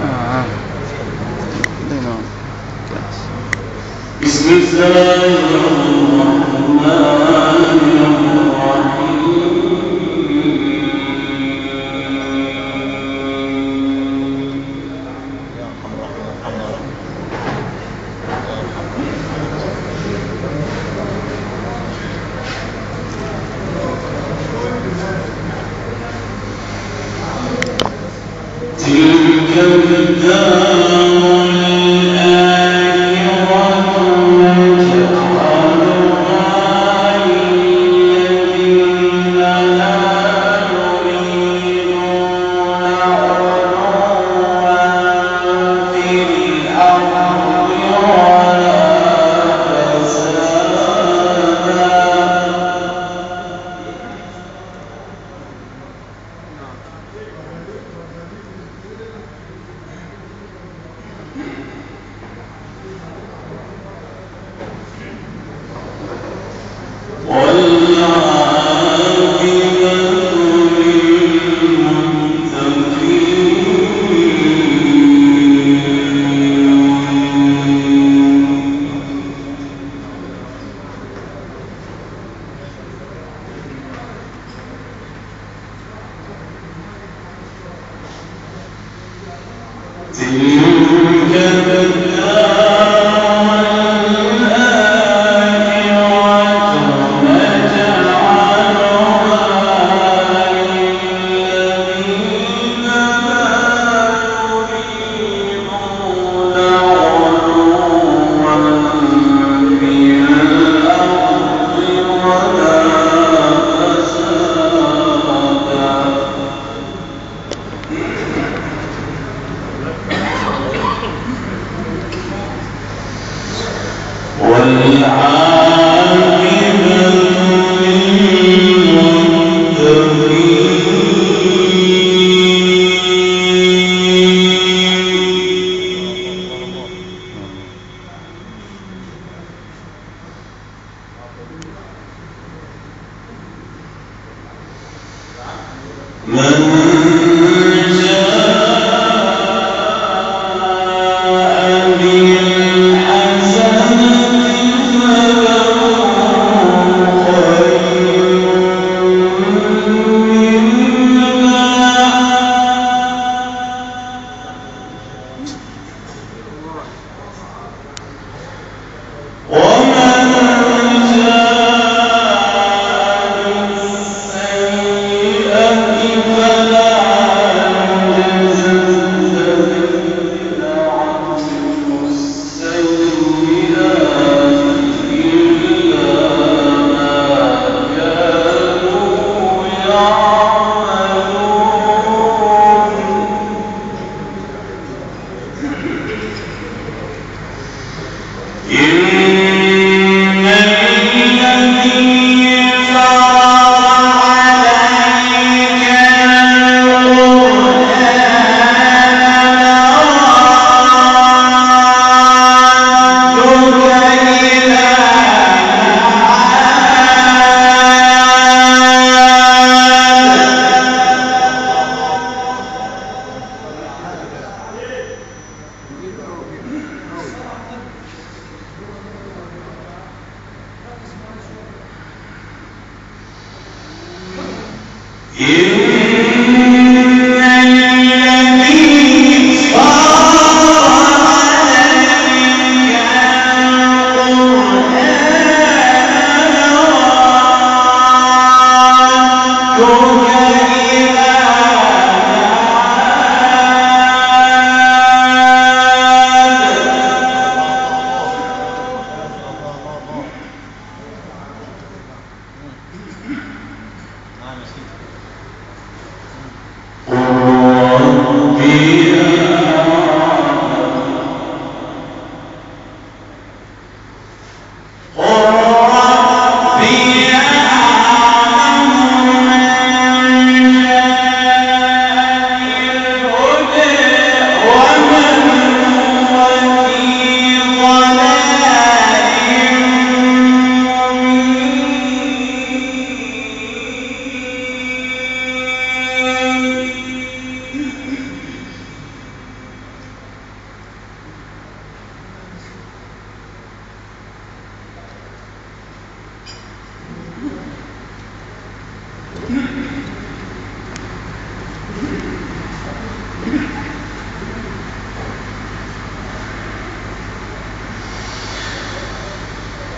Ah. Dai no. Cazzo.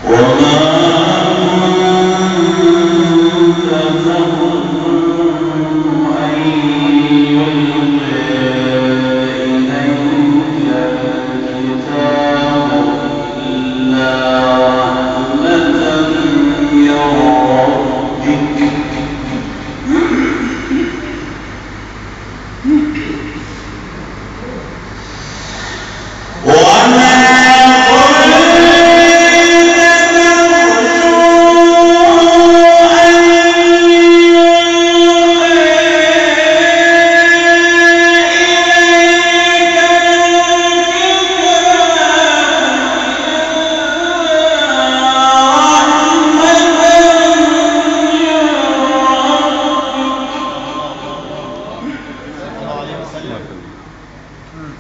وما Hmm.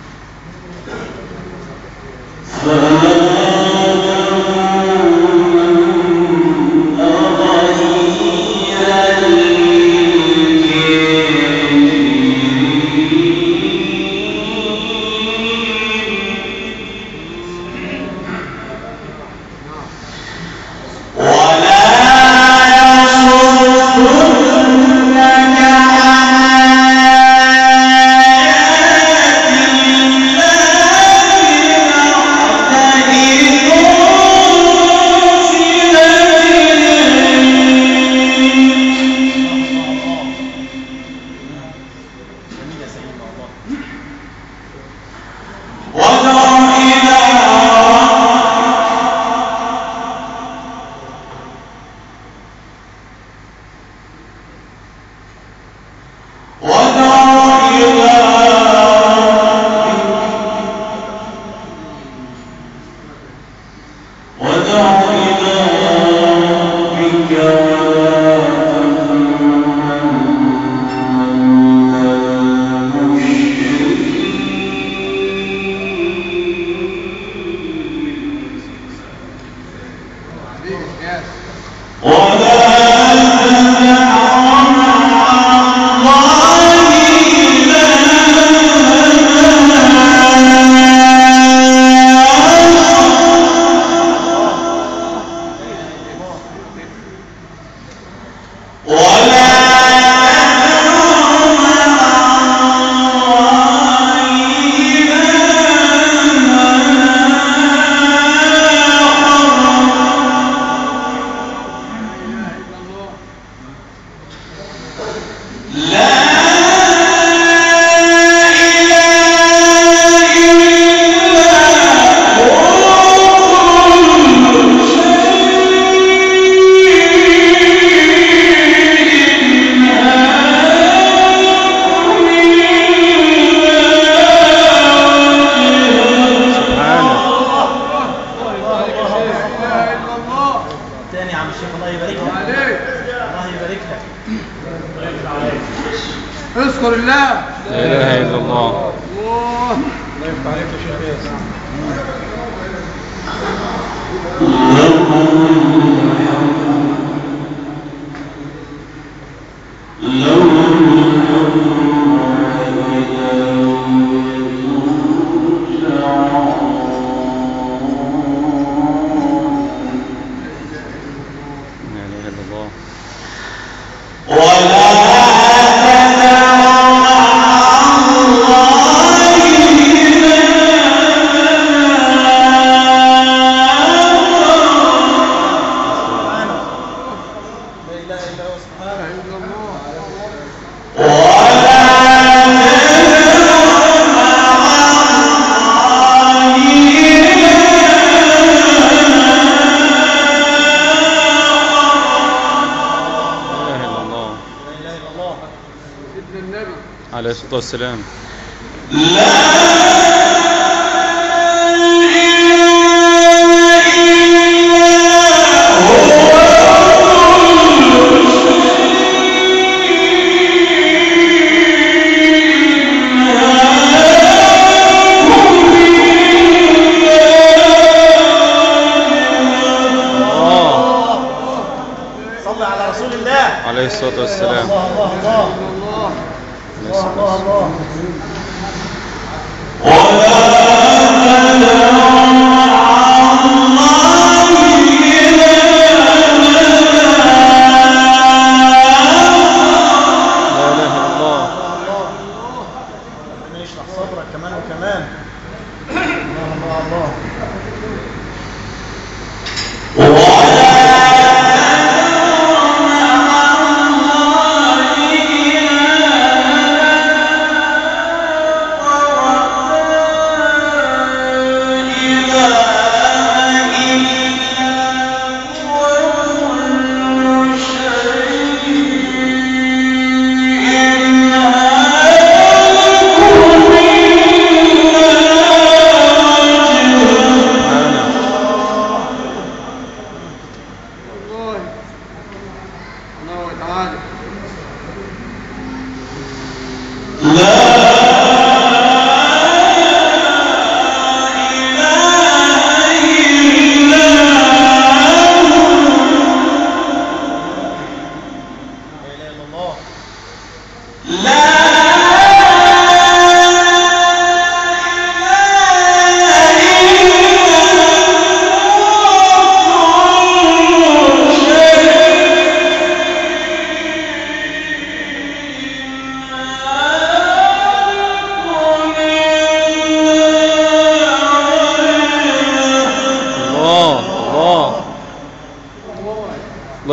والسلامة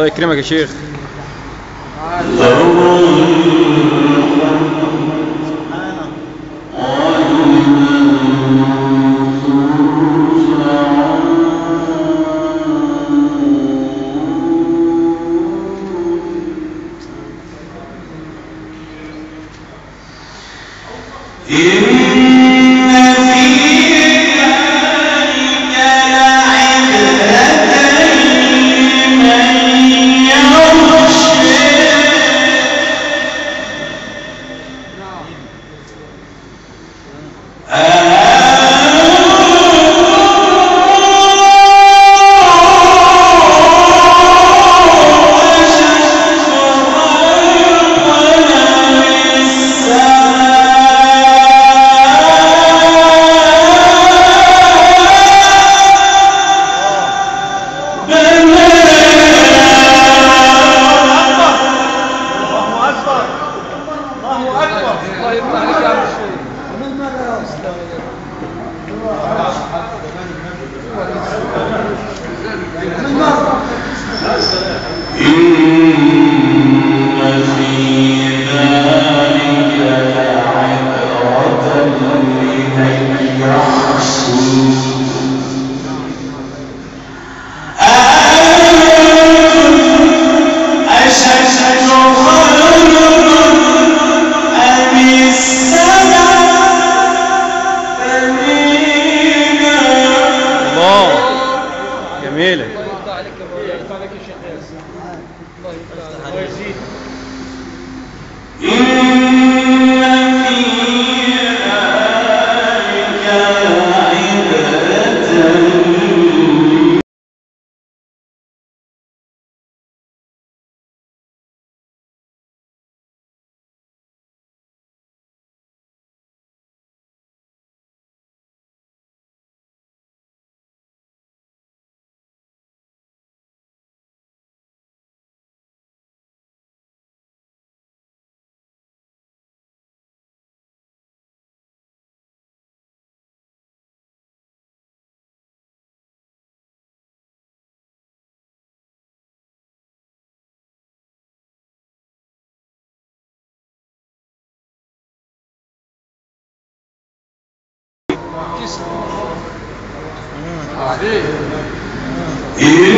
يكرمك يا شيخ. Ele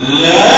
لا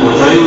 Portanto,